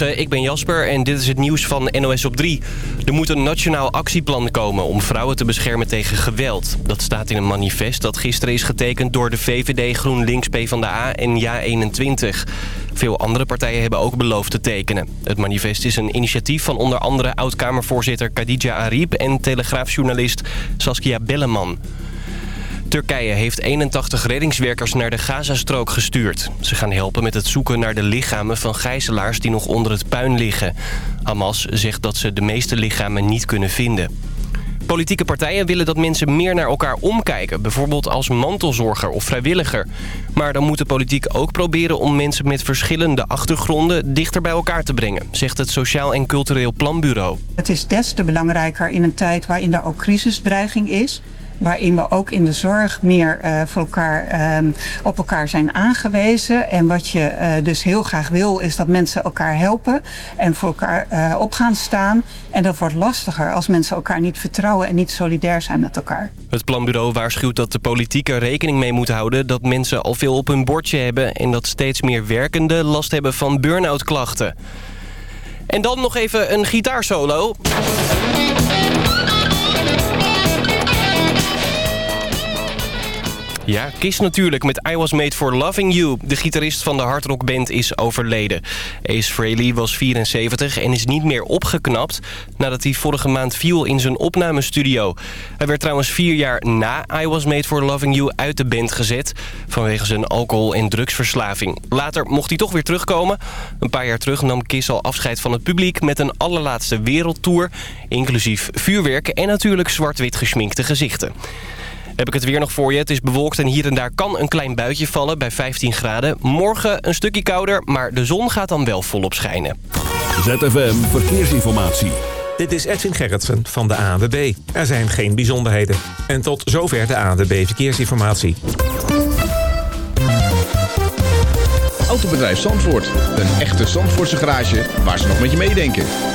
Ik ben Jasper en dit is het nieuws van NOS op 3. Er moet een nationaal actieplan komen om vrouwen te beschermen tegen geweld. Dat staat in een manifest dat gisteren is getekend door de VVD, GroenLinks, PvdA en JA21. Veel andere partijen hebben ook beloofd te tekenen. Het manifest is een initiatief van onder andere oud-Kamervoorzitter Khadija Ariep... en telegraafjournalist Saskia Belleman. Turkije heeft 81 reddingswerkers naar de Gazastrook gestuurd. Ze gaan helpen met het zoeken naar de lichamen van gijzelaars die nog onder het puin liggen. Hamas zegt dat ze de meeste lichamen niet kunnen vinden. Politieke partijen willen dat mensen meer naar elkaar omkijken. Bijvoorbeeld als mantelzorger of vrijwilliger. Maar dan moet de politiek ook proberen om mensen met verschillende achtergronden dichter bij elkaar te brengen, zegt het Sociaal en Cultureel Planbureau. Het is des te belangrijker in een tijd waarin er ook crisisdreiging is waarin we ook in de zorg meer uh, voor elkaar, uh, op elkaar zijn aangewezen. En wat je uh, dus heel graag wil is dat mensen elkaar helpen en voor elkaar uh, op gaan staan. En dat wordt lastiger als mensen elkaar niet vertrouwen en niet solidair zijn met elkaar. Het planbureau waarschuwt dat de politiek er rekening mee moet houden dat mensen al veel op hun bordje hebben en dat steeds meer werkenden last hebben van burn-out klachten. En dan nog even een gitaarsolo. Ja, Kiss natuurlijk met I Was Made For Loving You. De gitarist van de hardrockband is overleden. Ace Frehley was 74 en is niet meer opgeknapt... nadat hij vorige maand viel in zijn opnamestudio. Hij werd trouwens vier jaar na I Was Made For Loving You uit de band gezet... vanwege zijn alcohol- en drugsverslaving. Later mocht hij toch weer terugkomen. Een paar jaar terug nam Kiss al afscheid van het publiek... met een allerlaatste wereldtour, inclusief vuurwerk... en natuurlijk zwart-wit geschminkte gezichten. Heb ik het weer nog voor je. Het is bewolkt en hier en daar kan een klein buitje vallen bij 15 graden. Morgen een stukje kouder, maar de zon gaat dan wel volop schijnen. ZFM Verkeersinformatie. Dit is Edwin Gerritsen van de ANWB. Er zijn geen bijzonderheden. En tot zover de ANWB Verkeersinformatie. Autobedrijf Zandvoort. Een echte Zandvoortse garage waar ze nog met je meedenken.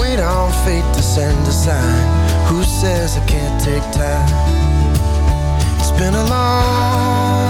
Wait on fate to send a sign. Who says I can't take time? It's been a long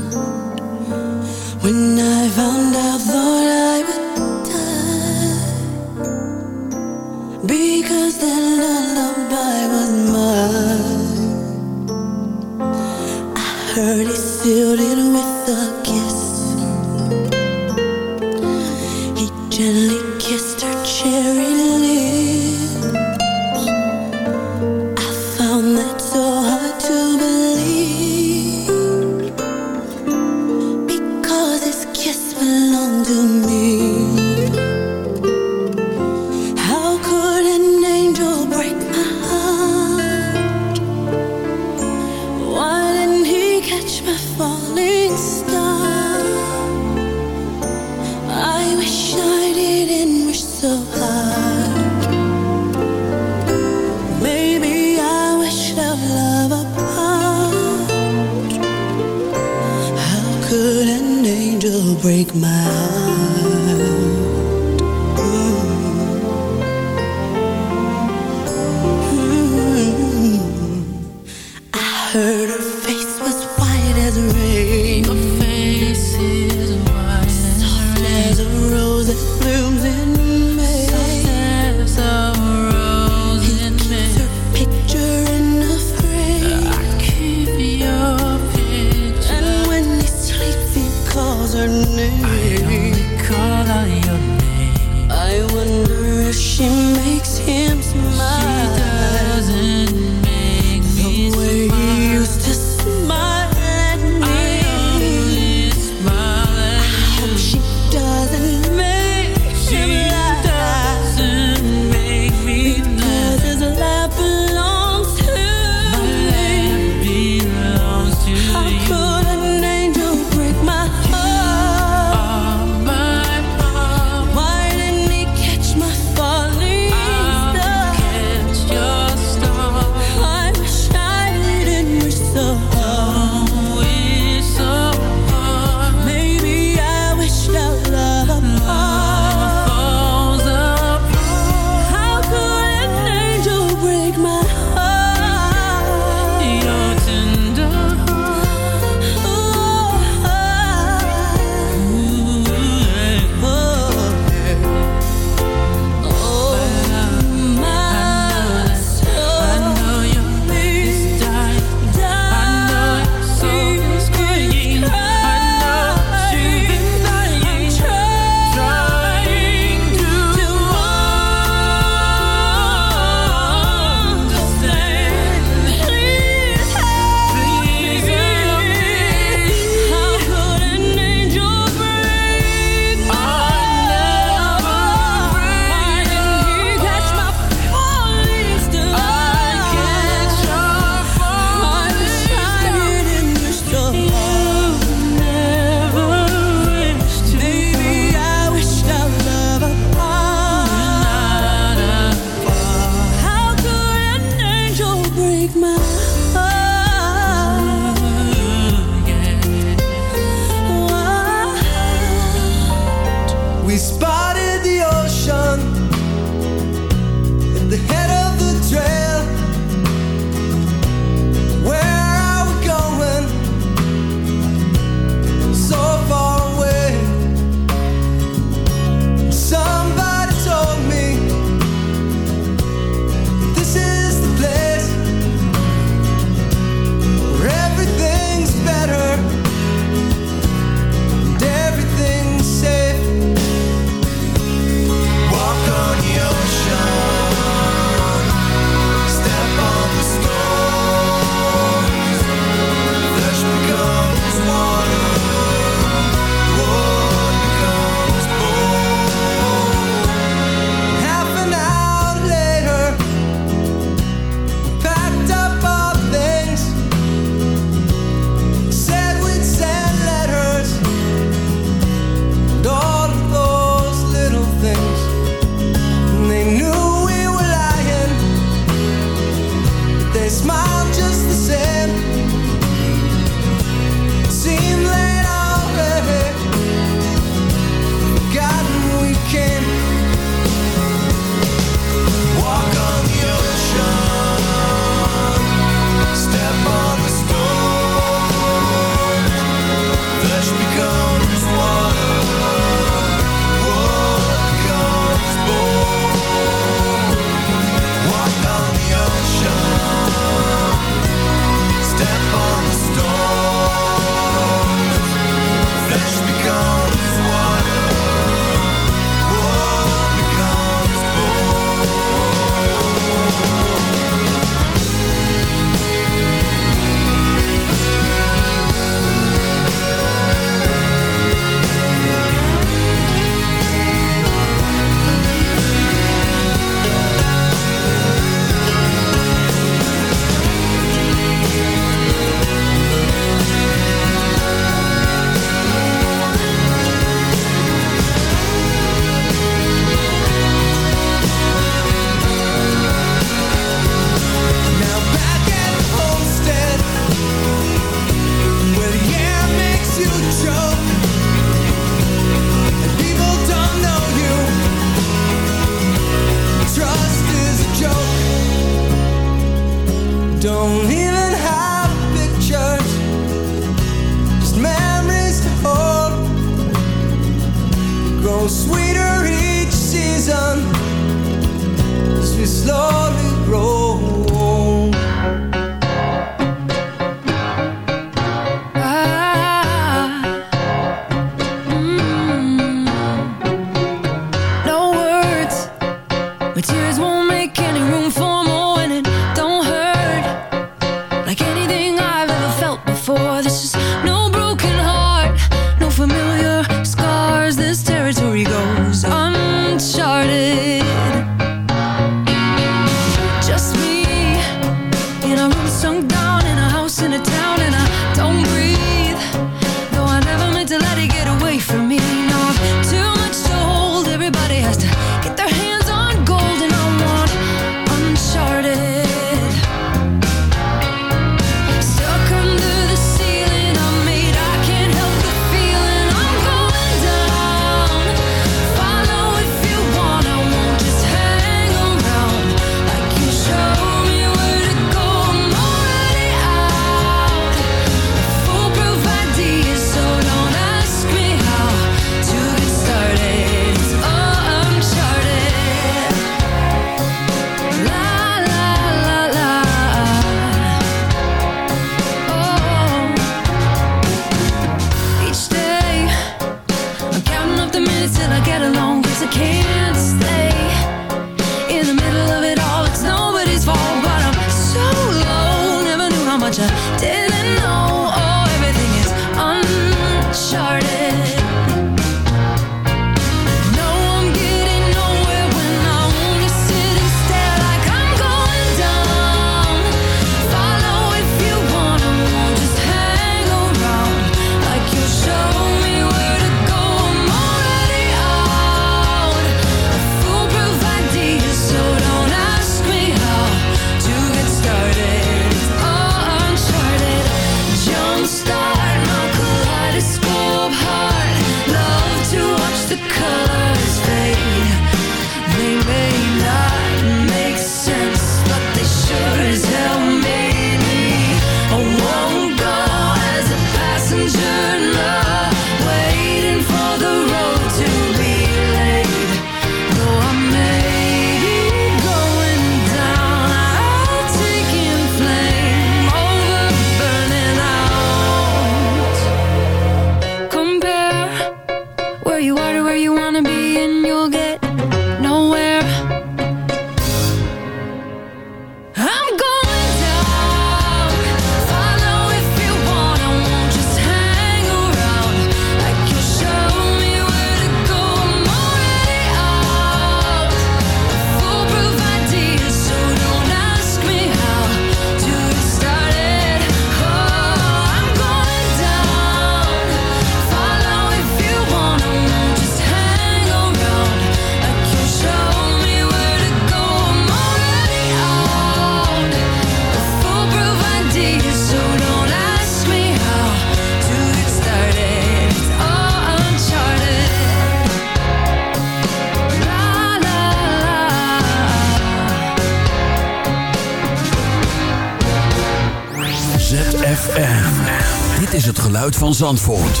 van Zandvoort.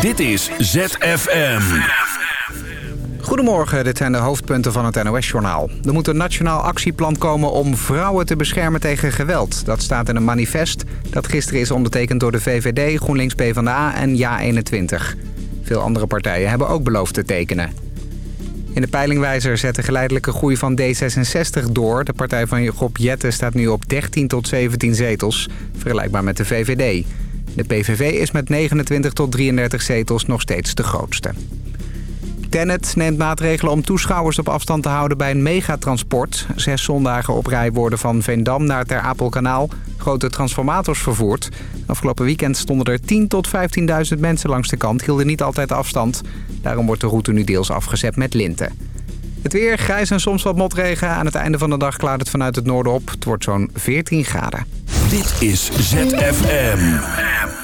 Dit is ZFM. Goedemorgen, dit zijn de hoofdpunten van het NOS-journaal. Er moet een nationaal actieplan komen om vrouwen te beschermen tegen geweld. Dat staat in een manifest dat gisteren is ondertekend door de VVD, GroenLinks PvdA en JA21. Veel andere partijen hebben ook beloofd te tekenen. In de peilingwijzer zet de geleidelijke groei van D66 door. De partij van Rob Jetten staat nu op 13 tot 17 zetels, vergelijkbaar met de VVD. De PVV is met 29 tot 33 zetels nog steeds de grootste. Tennet neemt maatregelen om toeschouwers op afstand te houden bij een megatransport. Zes zondagen op rij worden van Veendam naar Ter Apelkanaal grote transformators vervoerd. Afgelopen weekend stonden er 10 tot 15.000 mensen langs de kant, hielden niet altijd afstand. Daarom wordt de route nu deels afgezet met linten. Het weer, grijs en soms wat motregen. Aan het einde van de dag klaart het vanuit het noorden op. Het wordt zo'n 14 graden. Dit is ZFM.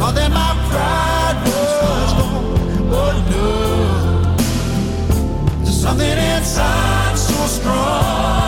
or that my pride was gone. Oh no, there's something inside so strong.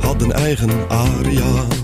hadden eigen aria.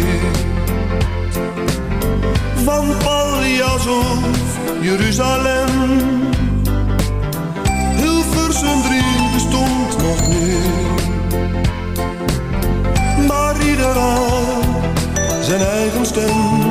Van Paljas of Jeruzalem. Hilversum 3 bestond nog niet. Maar ieder had zijn eigen stem.